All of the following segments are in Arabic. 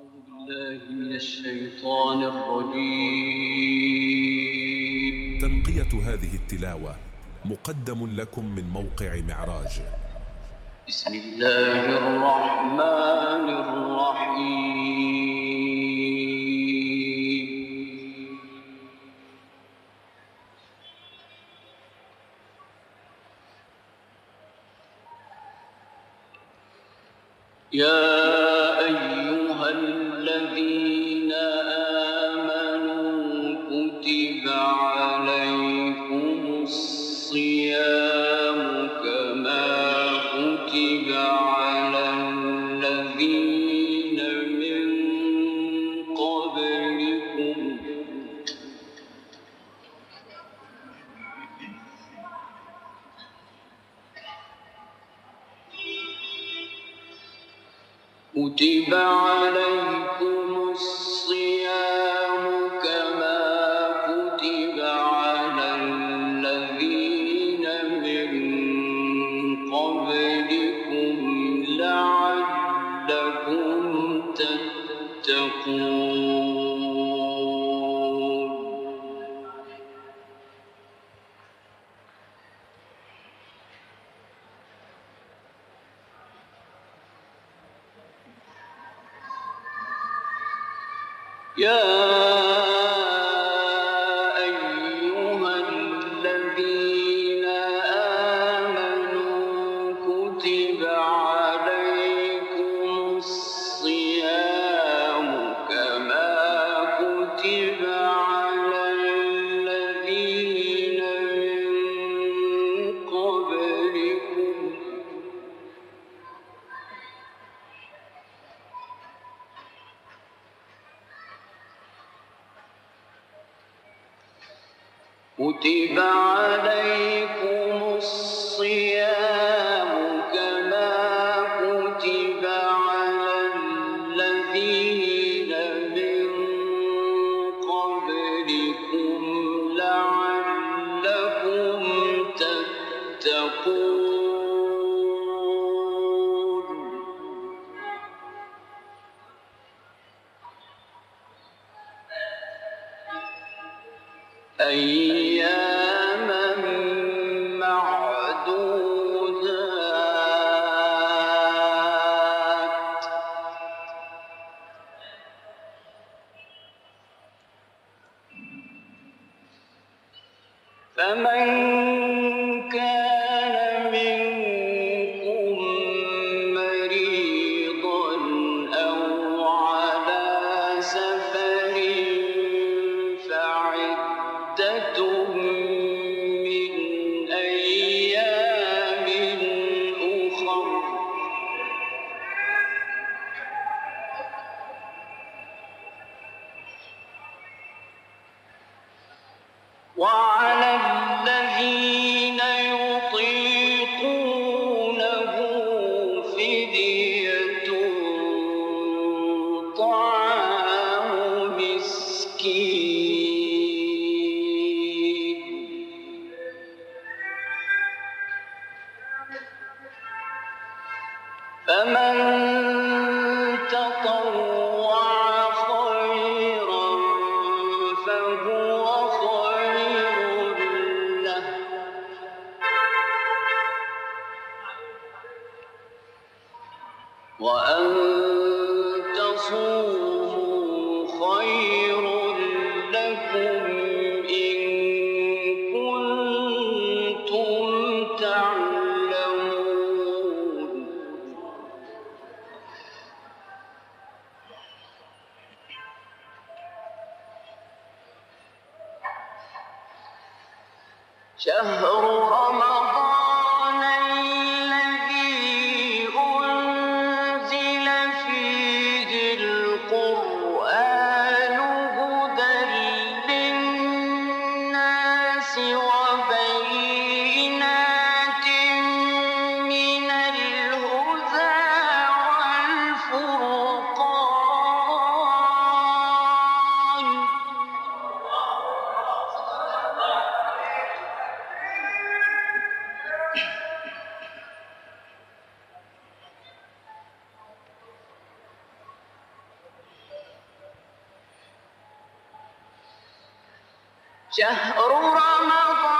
أعوذ بالله من الشيطان الرجيم. تنقية هذه التلاوة مقدم لكم من موقع معراج. بسم الله الرحمن الرحيم. كتب عليكم Yeah. كتب عليكم أن وأن تصوموا شهر رمضان.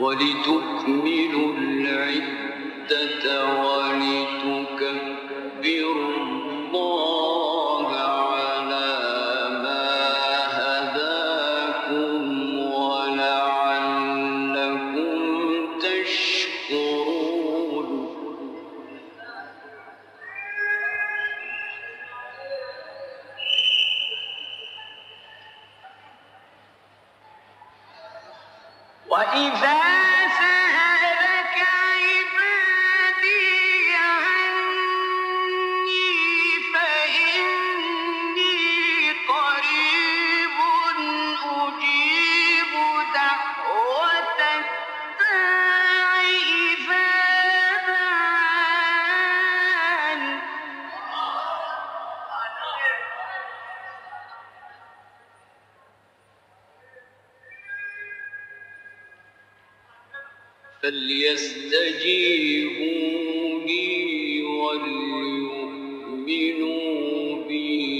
ولتكملوا العدة ولتكملوا وإذا فليستجيبوا لي وليؤمنوا بي.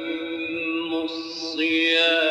الصيام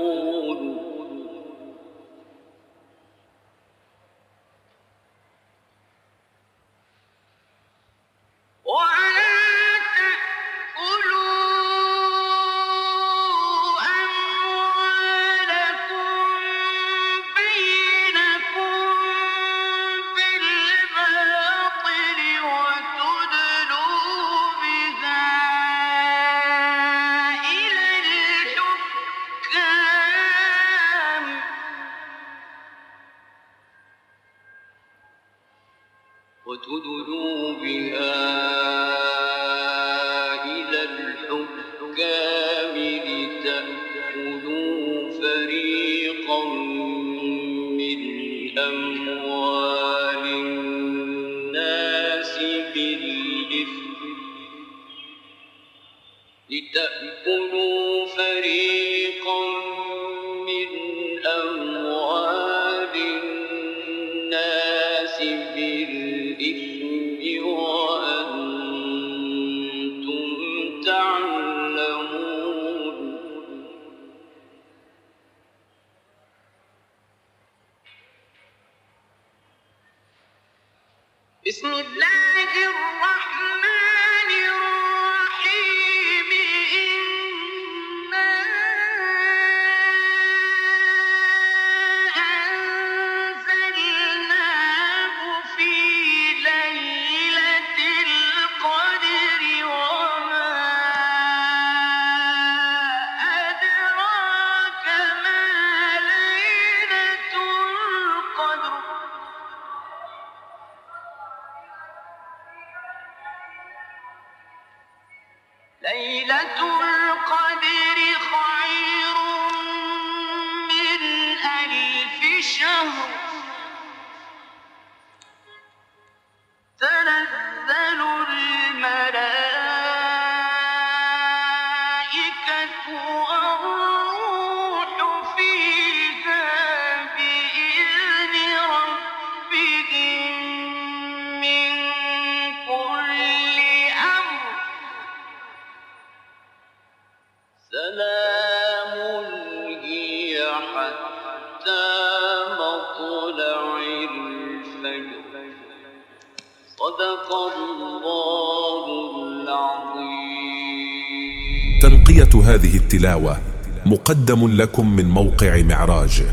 بالإثم. لتأكلوا فريقا بسم الله الرحمن ليلة صدق الله العظيم. تنقية هذه التلاوة مقدم لكم من موقع معراج.